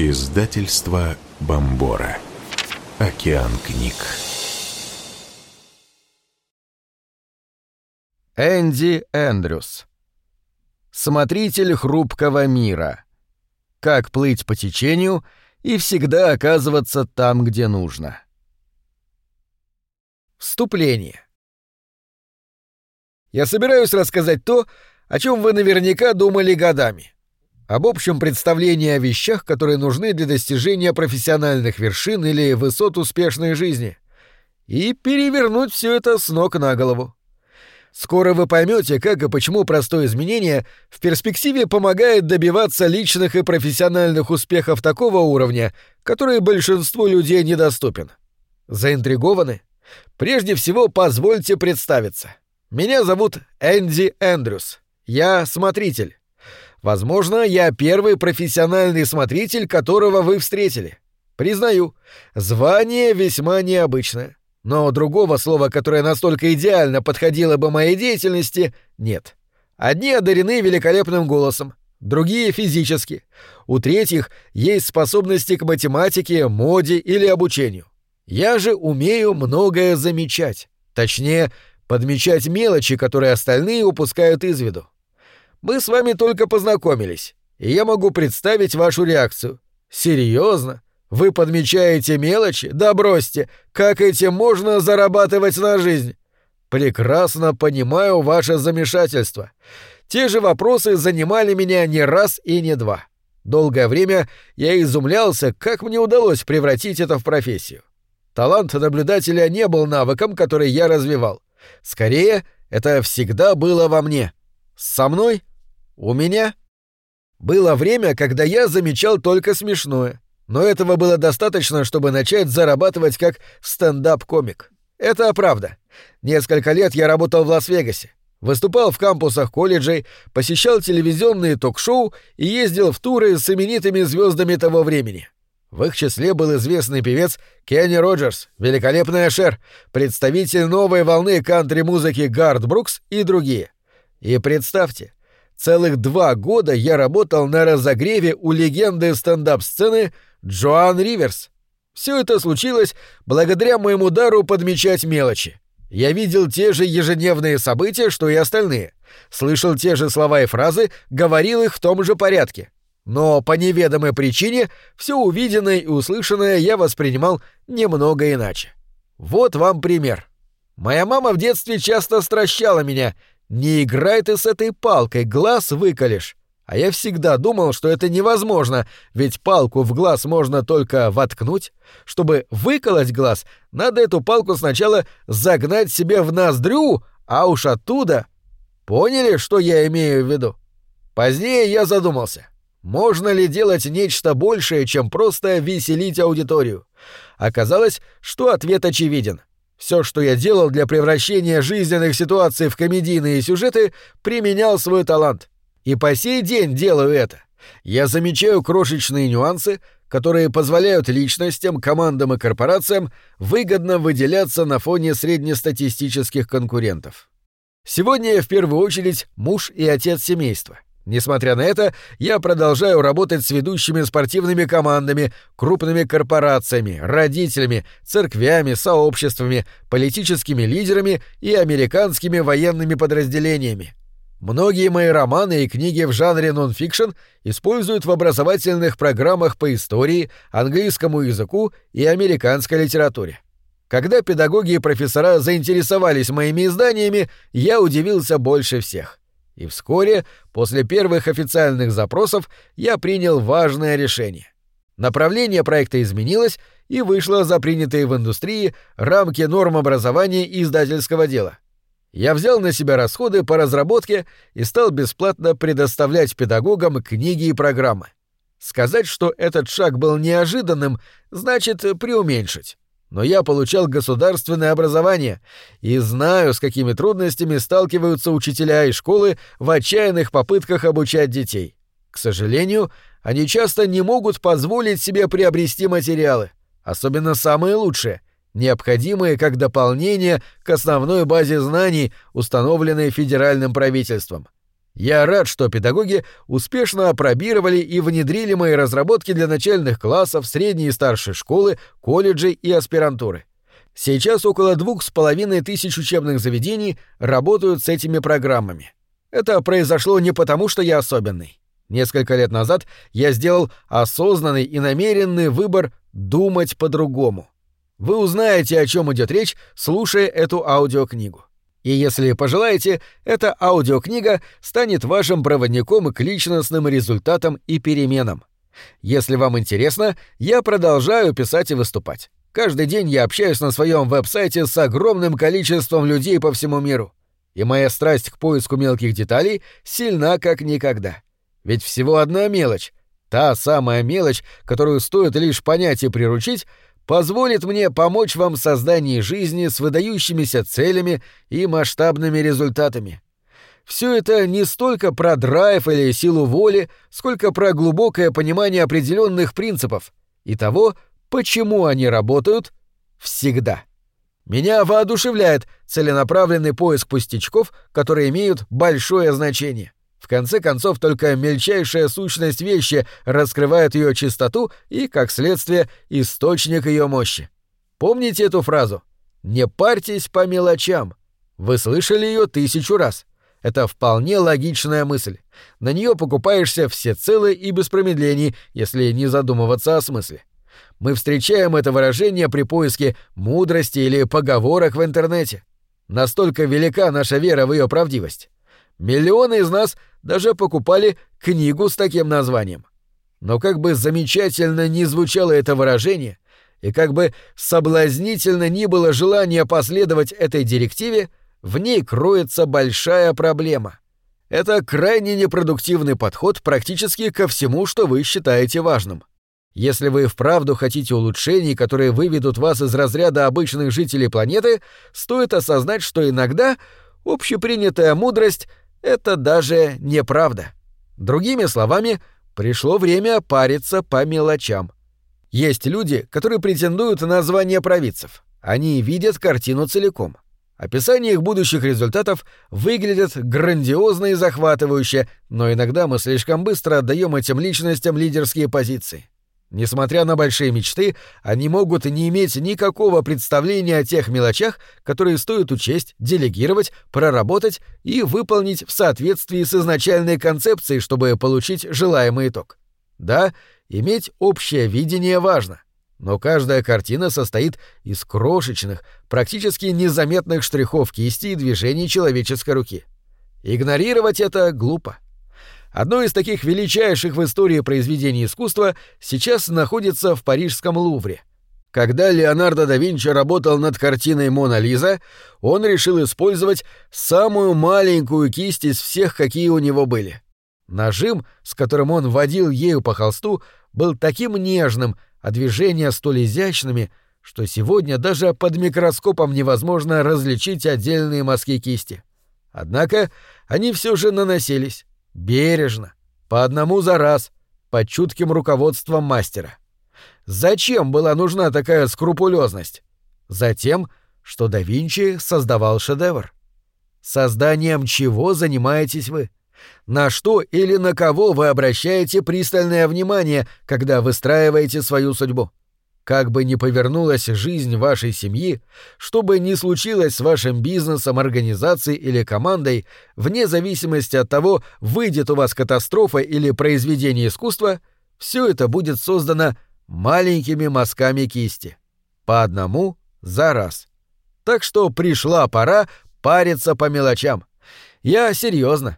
Издательство Бомбора. Океан книг. Энди Эндрюс. Смотритель хрупкого мира. Как плыть по течению и всегда оказываться там, где нужно. Вступление. Я собираюсь рассказать то, о чем вы наверняка думали годами. Об общем представлении о вещах, которые нужны для достижения профессиональных вершин или высот успешной жизни. И перевернуть все это с ног на голову. Скоро вы поймете, как и почему простое изменение в перспективе помогает добиваться личных и профессиональных успехов такого уровня, который большинству людей недоступен. Заинтригованы? Прежде всего, позвольте представиться. Меня зовут Энди Эндрюс. Я смотритель. Возможно, я первый профессиональный смотритель, которого вы встретили. Признаю, звание весьма необычное. Но другого слова, которое настолько идеально подходило бы моей деятельности, нет. Одни одарены великолепным голосом, другие — физически. У третьих есть способности к математике, моде или обучению. Я же умею многое замечать. Точнее, подмечать мелочи, которые остальные упускают из виду. Мы с вами только познакомились, и я могу представить вашу реакцию. Серьезно? Вы подмечаете мелочи? Да бросьте, как этим можно зарабатывать на жизнь? Прекрасно понимаю ваше замешательство. Те же вопросы занимали меня не раз и не два. Долгое время я изумлялся, как мне удалось превратить это в профессию. Талант наблюдателя не был навыком, который я развивал. Скорее, это всегда было во мне. Со мной? У меня? Было время, когда я замечал только смешное, но этого было достаточно, чтобы начать зарабатывать как стендап-комик. Это правда. Несколько лет я работал в Лас-Вегасе, выступал в кампусах колледжей, посещал телевизионные ток-шоу и ездил в туры с именитыми звездами того времени. В их числе был известный певец Кенни Роджерс, великолепный Ашер, представитель новой волны кантри-музыки Гард Брукс и другие. И представьте, целых два года я работал на разогреве у легенды стендап-сцены Джоан Риверс. Все это случилось благодаря моему дару подмечать мелочи. Я видел те же ежедневные события, что и остальные. Слышал те же слова и фразы, говорил их в том же порядке. Но по неведомой причине все увиденное и услышанное я воспринимал немного иначе. Вот вам пример. Моя мама в детстве часто стращала меня. «Не играй ты с этой палкой, глаз выколешь». А я всегда думал, что это невозможно, ведь палку в глаз можно только воткнуть. Чтобы выколоть глаз, надо эту палку сначала загнать себе в ноздрю, а уж оттуда... Поняли, что я имею в виду? Позднее я задумался — можно ли делать нечто большее, чем просто веселить аудиторию? Оказалось, что ответ очевиден. Все, что я делал для превращения жизненных ситуаций в комедийные сюжеты, применял свой талант. И по сей день делаю это. Я замечаю крошечные нюансы, которые позволяют личностям, командам и корпорациям выгодно выделяться на фоне среднестатистических конкурентов. Сегодня я в первую очередь муж и отец семейства — Несмотря на это, я продолжаю работать с ведущими спортивными командами, крупными корпорациями, родителями, церквями, сообществами, политическими лидерами и американскими военными подразделениями. Многие мои романы и книги в жанре нон-фикшн используют в образовательных программах по истории, английскому языку и американской литературе. Когда педагоги и профессора заинтересовались моими изданиями, я удивился больше всех. И вскоре, после первых официальных запросов, я принял важное решение. Направление проекта изменилось и вышло за принятые в индустрии рамки норм образования и издательского дела. Я взял на себя расходы по разработке и стал бесплатно предоставлять педагогам книги и программы. Сказать, что этот шаг был неожиданным, значит преуменьшить но я получал государственное образование и знаю, с какими трудностями сталкиваются учителя и школы в отчаянных попытках обучать детей. К сожалению, они часто не могут позволить себе приобрести материалы, особенно самые лучшие, необходимые как дополнение к основной базе знаний, установленной федеральным правительством. Я рад, что педагоги успешно опробировали и внедрили мои разработки для начальных классов, средней и старшей школы, колледжей и аспирантуры. Сейчас около двух с половиной тысяч учебных заведений работают с этими программами. Это произошло не потому, что я особенный. Несколько лет назад я сделал осознанный и намеренный выбор думать по-другому. Вы узнаете, о чем идет речь, слушая эту аудиокнигу. И если пожелаете, эта аудиокнига станет вашим проводником к личностным результатам и переменам. Если вам интересно, я продолжаю писать и выступать. Каждый день я общаюсь на своем веб-сайте с огромным количеством людей по всему миру. И моя страсть к поиску мелких деталей сильна как никогда. Ведь всего одна мелочь, та самая мелочь, которую стоит лишь понять и приручить, позволит мне помочь вам в создании жизни с выдающимися целями и масштабными результатами. Все это не столько про драйв или силу воли, сколько про глубокое понимание определенных принципов и того, почему они работают всегда. Меня воодушевляет целенаправленный поиск пустячков, которые имеют большое значение. В конце концов, только мельчайшая сущность вещи раскрывает ее чистоту и, как следствие, источник ее мощи. Помните эту фразу? «Не парьтесь по мелочам». Вы слышали ее тысячу раз. Это вполне логичная мысль. На нее покупаешься всецело и без промедлений, если не задумываться о смысле. Мы встречаем это выражение при поиске мудрости или поговорок в интернете. Настолько велика наша вера в ее правдивость. Миллионы из нас даже покупали книгу с таким названием. Но как бы замечательно ни звучало это выражение, и как бы соблазнительно ни было желание последовать этой директиве, в ней кроется большая проблема. Это крайне непродуктивный подход практически ко всему, что вы считаете важным. Если вы вправду хотите улучшений, которые выведут вас из разряда обычных жителей планеты, стоит осознать, что иногда общепринятая мудрость это даже неправда. Другими словами, пришло время париться по мелочам. Есть люди, которые претендуют на звание провидцев. Они видят картину целиком. Описание их будущих результатов выглядит грандиозно и захватывающе, но иногда мы слишком быстро отдаем этим личностям лидерские позиции. Несмотря на большие мечты, они могут не иметь никакого представления о тех мелочах, которые стоит учесть, делегировать, проработать и выполнить в соответствии с изначальной концепцией, чтобы получить желаемый итог. Да, иметь общее видение важно, но каждая картина состоит из крошечных, практически незаметных штрихов кисти и движений человеческой руки. Игнорировать это глупо. Одно из таких величайших в истории произведений искусства сейчас находится в парижском Лувре. Когда Леонардо да Винчи работал над картиной «Мона Лиза», он решил использовать самую маленькую кисть из всех, какие у него были. Нажим, с которым он водил ею по холсту, был таким нежным, а движения столь изящными, что сегодня даже под микроскопом невозможно различить отдельные мазки кисти. Однако они все же наносились. Бережно, по одному за раз, под чутким руководством мастера. Зачем была нужна такая скрупулезность? Затем, что да Винчи создавал шедевр. Созданием чего занимаетесь вы? На что или на кого вы обращаете пристальное внимание, когда выстраиваете свою судьбу? Как бы ни повернулась жизнь вашей семьи, что бы ни случилось с вашим бизнесом, организацией или командой, вне зависимости от того, выйдет у вас катастрофа или произведение искусства, все это будет создано маленькими мазками кисти. По одному за раз. Так что пришла пора париться по мелочам. Я серьезно.